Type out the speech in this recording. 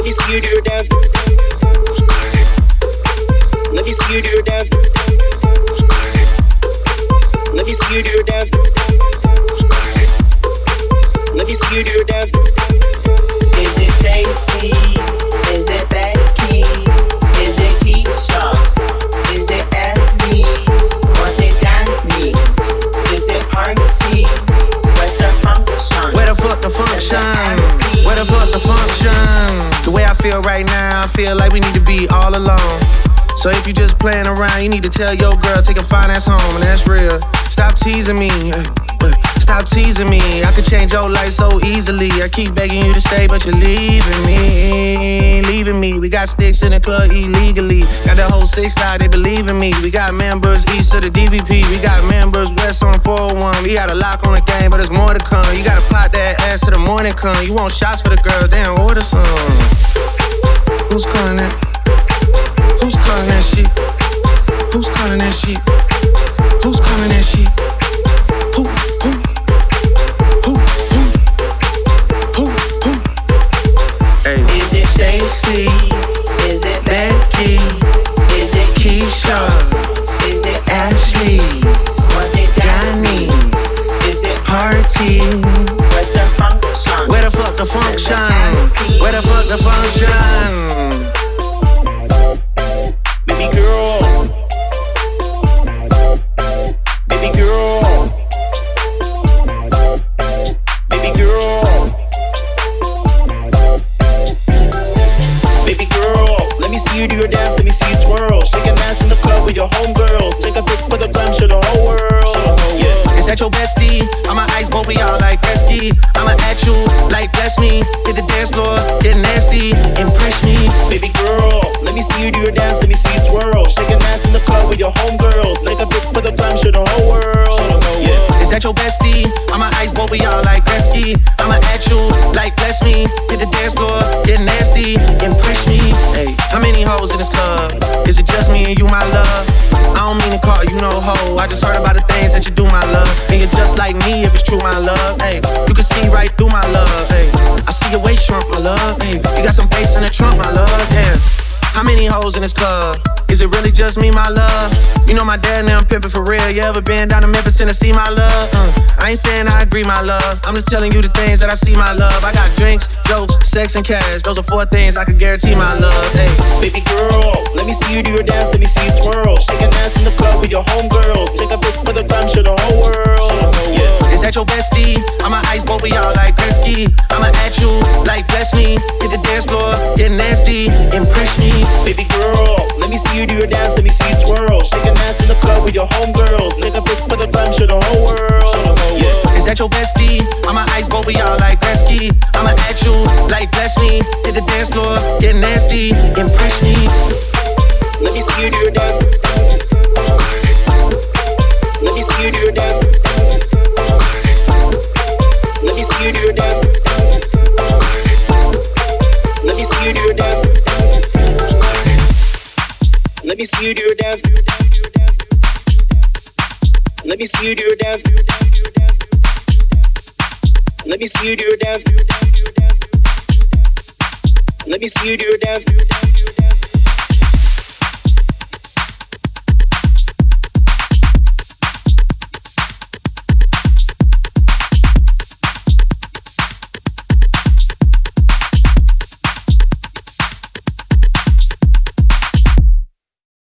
Let me see you do your dance. Let me see you do your dance. Let me see you do your dance. Let me see you do your dance. Is it Stacy? Is it Becky? Is it Keisha? Is it Anthony? Was it Daphne? Is it Party? Where's the function? Where the fuck the function? Where the the function? The way I feel right now, I feel like we need to be all alone. So if you just playing around, you need to tell your girl take a fine ass home, and that's real. Stop teasing me. uh, uh, Stop teasing me. I could change your life so easily. I keep begging you to stay, but you're leaving me. Leaving me. We got sticks in the club illegally. Got the whole six side, they believe in me. We got members east of the DVP. We got members west on 401. We got a lock on the game, but there's more to come. You gotta pop that ass to the morning come. You want shots for the girls, then order some. Who's calling that? Who's calling that shit? Who's calling that shit? Who's calling that shit? Who, the fuck the function? Baby girl. Baby girl. Baby girl. Baby girl. Let me see you do your dance. Let me see you twirl. Shake an ass club with your homegirls. Take a pic for the gram. Show the whole world. Yeah. Is that your bestie? I'ma ice both of y'all like Gretzky. I'ma at you like bless me. Hit the dance floor, get nasty, impress me. Baby girl, let me see you do your dance, let me see you twirl. Shake an ass in the club with your homegirls. Take a pic for the gram, show the whole world. Yeah. Is that your bestie? I'ma ice both of y'all like Gretzky. I'ma at you like bless me. Hit the dance floor, get nasty, impress me. Hey, how many hoes in this club? Just heard about the things that you do, my love. And you're just like me if it's true, my love. Hey, you can see right through my love. Hey, I see your waist shrunk, my love. Hey, you got some bass in the trunk, my love. Yeah. How many hoes in this club? Is it really just me, my love? You know my dad now I'm pimping for real. You ever been down to Memphis, Tennessee, my love? Uh, I ain't saying I agree, my love. I'm just telling you the things that I see, my love. I got drinks, jokes, sex, and cash. Those are four things I can guarantee, my love. Hey, Baby girl, let me see you do your dance, let me see you twirl. Shake an ass in the club with your homegirls. Nasty, impress me. Baby girl, let me see you do your dance, let me see you twirl. Shake an ass in the club with your homegirls. Take a pic for the gram, show the whole world. Yeah. Is that your bestie? I'ma ice both of y'all like Gretzky. I'ma at you like bless me. Hit the dance floor, get nasty, impress me. Let me see you do your dance. Me see you do your dance. Let me see you do your dance. Let me see you do your dance. Let me see you do your dance.